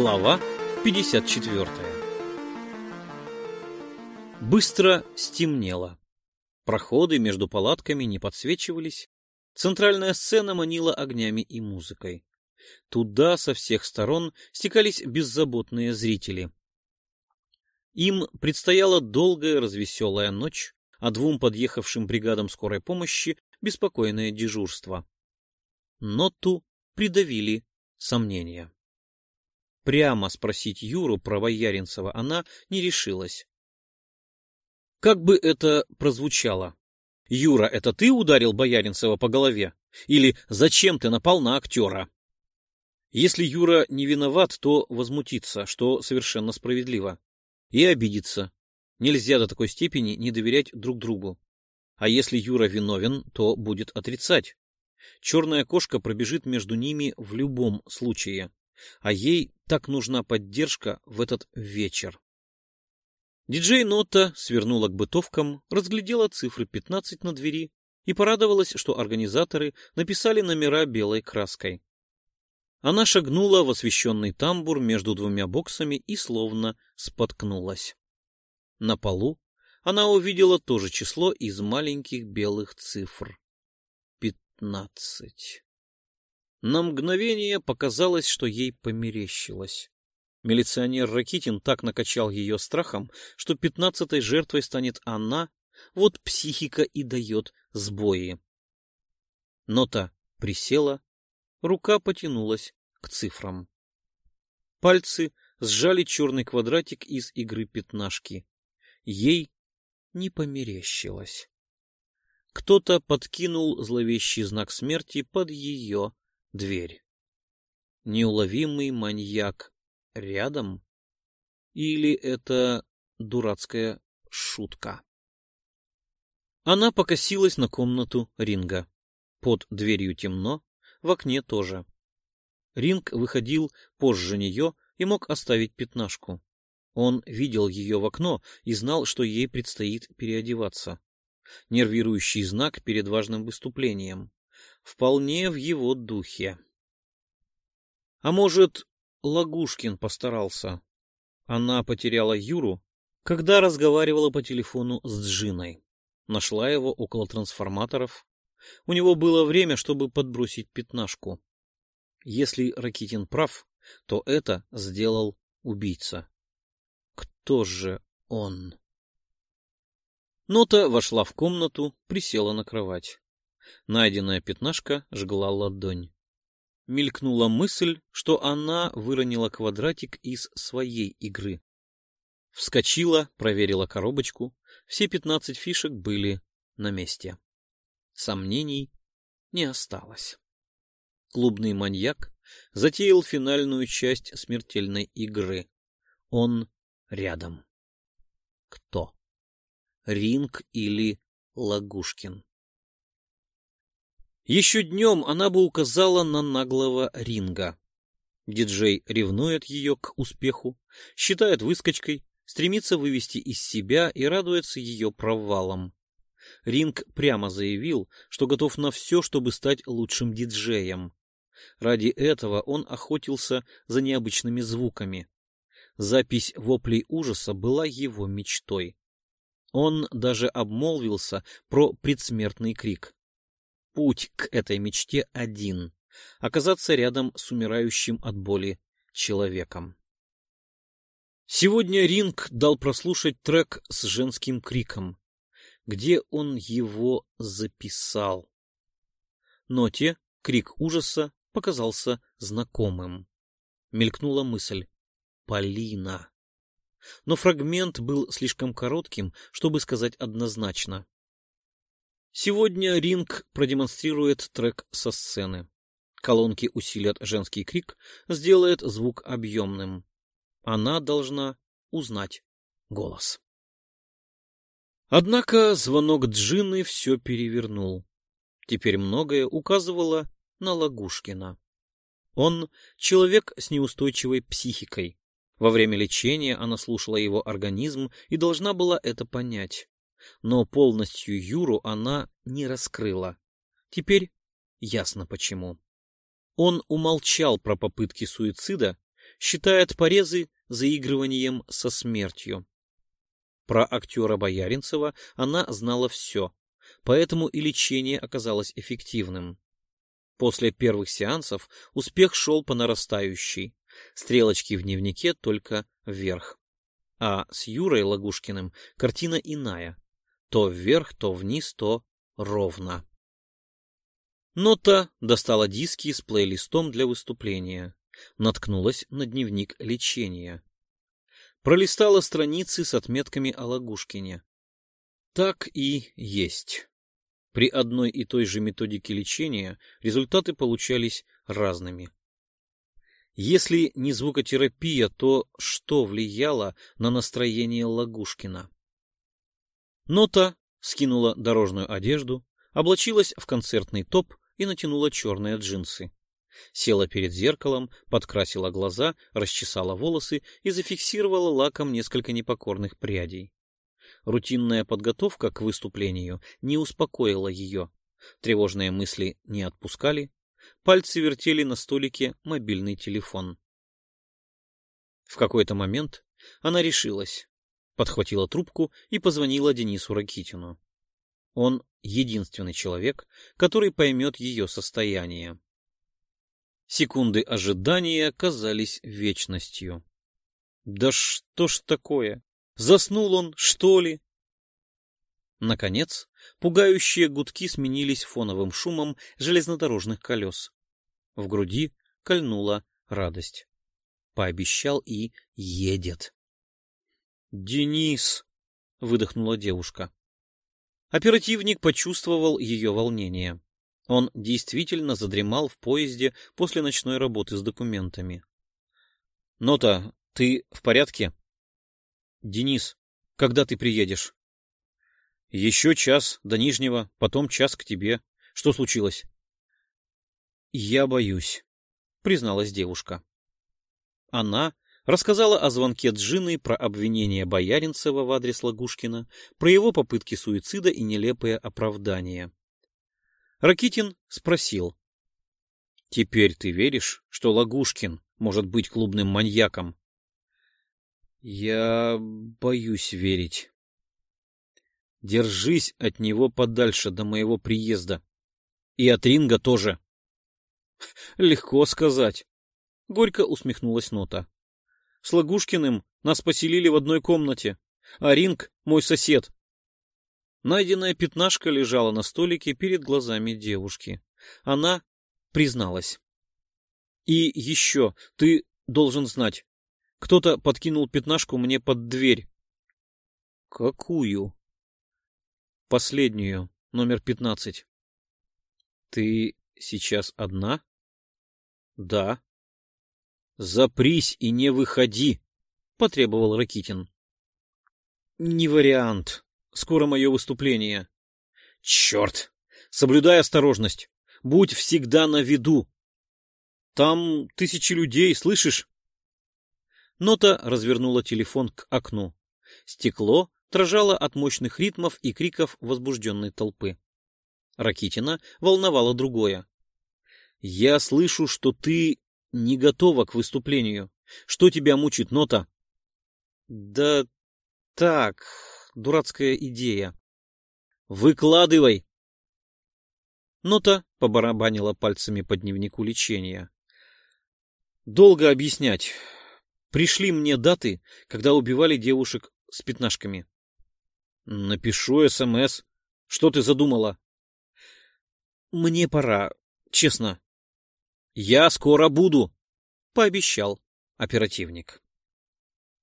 Глава 54 Быстро стемнело. Проходы между палатками не подсвечивались. Центральная сцена манила огнями и музыкой. Туда со всех сторон стекались беззаботные зрители. Им предстояла долгая развеселая ночь, а двум подъехавшим бригадам скорой помощи беспокойное дежурство. Ноту придавили сомнения. Прямо спросить Юру про Бояринцева она не решилась. Как бы это прозвучало? Юра, это ты ударил Бояринцева по голове? Или зачем ты напал на актера? Если Юра не виноват, то возмутиться, что совершенно справедливо. И обидеться. Нельзя до такой степени не доверять друг другу. А если Юра виновен, то будет отрицать. Черная кошка пробежит между ними в любом случае. А ей так нужна поддержка в этот вечер. Диджей Нота свернула к бытовкам, разглядела цифры 15 на двери и порадовалась, что организаторы написали номера белой краской. Она шагнула в освещенный тамбур между двумя боксами и словно споткнулась. На полу она увидела то же число из маленьких белых цифр. Пятнадцать. На мгновение показалось, что ей померещилось. Милиционер Ракитин так накачал ее страхом, что пятнадцатой жертвой станет она, вот психика и дает сбои. Нота присела, Рука потянулась к цифрам. Пальцы сжали черный квадратик из игры пятнашки. Ей не померещилось. Кто-то подкинул зловещий знак смерти под ее дверь. Неуловимый маньяк рядом? Или это дурацкая шутка? Она покосилась на комнату Ринга. Под дверью темно, в окне тоже. Ринг выходил позже нее и мог оставить пятнашку. Он видел ее в окно и знал, что ей предстоит переодеваться. Нервирующий знак перед важным выступлением. Вполне в его духе. А может, Лагушкин постарался? Она потеряла Юру, когда разговаривала по телефону с Джиной. Нашла его около трансформаторов, у него было время, чтобы подбросить пятнашку. Если Ракитин прав, то это сделал убийца. Кто же он? Нота вошла в комнату, присела на кровать. Найденная пятнашка жгла ладонь. Мелькнула мысль, что она выронила квадратик из своей игры. Вскочила, проверила коробочку. Все пятнадцать фишек были на месте. Сомнений не осталось. Клубный маньяк затеял финальную часть смертельной игры. Он рядом. Кто? Ринг или Лагушкин? Еще днем она бы указала на наглого Ринга. Диджей ревнует ее к успеху, считает выскочкой, стремится вывести из себя и радуется ее провалам. Ринг прямо заявил, что готов на все, чтобы стать лучшим диджеем. Ради этого он охотился за необычными звуками. Запись воплей ужаса была его мечтой. Он даже обмолвился про предсмертный крик. Путь к этой мечте один — оказаться рядом с умирающим от боли человеком. Сегодня Ринг дал прослушать трек с женским криком где он его записал. Ноте крик ужаса показался знакомым. Мелькнула мысль «Полина». Но фрагмент был слишком коротким, чтобы сказать однозначно. Сегодня Ринг продемонстрирует трек со сцены. Колонки усилят женский крик, сделает звук объемным. Она должна узнать голос. Однако звонок Джины все перевернул. Теперь многое указывало на Лагушкина. Он — человек с неустойчивой психикой. Во время лечения она слушала его организм и должна была это понять. Но полностью Юру она не раскрыла. Теперь ясно почему. Он умолчал про попытки суицида, считает порезы заигрыванием со смертью. Про актера Бояринцева она знала все, поэтому и лечение оказалось эффективным. После первых сеансов успех шел по нарастающей, стрелочки в дневнике только вверх. А с Юрой Лагушкиным картина иная. То вверх, то вниз, то ровно. Нота достала диски с плейлистом для выступления. Наткнулась на дневник лечения. Пролистала страницы с отметками о Лагушкине. Так и есть. При одной и той же методике лечения результаты получались разными. Если не звукотерапия, то что влияло на настроение Лагушкина? Нота скинула дорожную одежду, облачилась в концертный топ и натянула черные джинсы. Села перед зеркалом, подкрасила глаза, расчесала волосы и зафиксировала лаком несколько непокорных прядей. Рутинная подготовка к выступлению не успокоила ее. Тревожные мысли не отпускали. Пальцы вертели на столике мобильный телефон. В какой-то момент она решилась, подхватила трубку и позвонила Денису Ракитину. Он единственный человек, который поймет ее состояние. Секунды ожидания казались вечностью. Да что ж такое? Заснул он, что ли? Наконец, пугающие гудки сменились фоновым шумом железнодорожных колес. В груди кольнула радость. Пообещал и едет. «Денис!» — выдохнула девушка. Оперативник почувствовал ее волнение. Он действительно задремал в поезде после ночной работы с документами. «Нота, ты в порядке?» «Денис, когда ты приедешь?» «Еще час до Нижнего, потом час к тебе. Что случилось?» «Я боюсь», — призналась девушка. Она рассказала о звонке Джины, про обвинение Бояринцева в адрес Лагушкина, про его попытки суицида и нелепые оправдания. Ракитин спросил. «Теперь ты веришь, что Лагушкин может быть клубным маньяком?» «Я боюсь верить». «Держись от него подальше до моего приезда. И от Ринга тоже». «Легко сказать», — горько усмехнулась Нота. С Лагушкиным нас поселили в одной комнате, а Ринг — мой сосед. Найденная пятнашка лежала на столике перед глазами девушки. Она призналась. И еще, ты должен знать, кто-то подкинул пятнашку мне под дверь. Какую? Последнюю, номер пятнадцать. Ты сейчас одна? Да. «Запрись и не выходи!» — потребовал Ракитин. «Не вариант. Скоро мое выступление». «Черт! Соблюдай осторожность. Будь всегда на виду. Там тысячи людей, слышишь?» Нота развернула телефон к окну. Стекло дрожало от мощных ритмов и криков возбужденной толпы. Ракитина волновало другое. «Я слышу, что ты не готова к выступлению. Что тебя мучит, Нота? Да так, дурацкая идея. Выкладывай. Нота побарабанила пальцами по дневнику лечения. Долго объяснять. Пришли мне даты, когда убивали девушек с пятнашками. Напишу СМС. Что ты задумала? Мне пора, честно. «Я скоро буду», — пообещал оперативник.